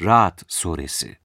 Ra'd Suresi.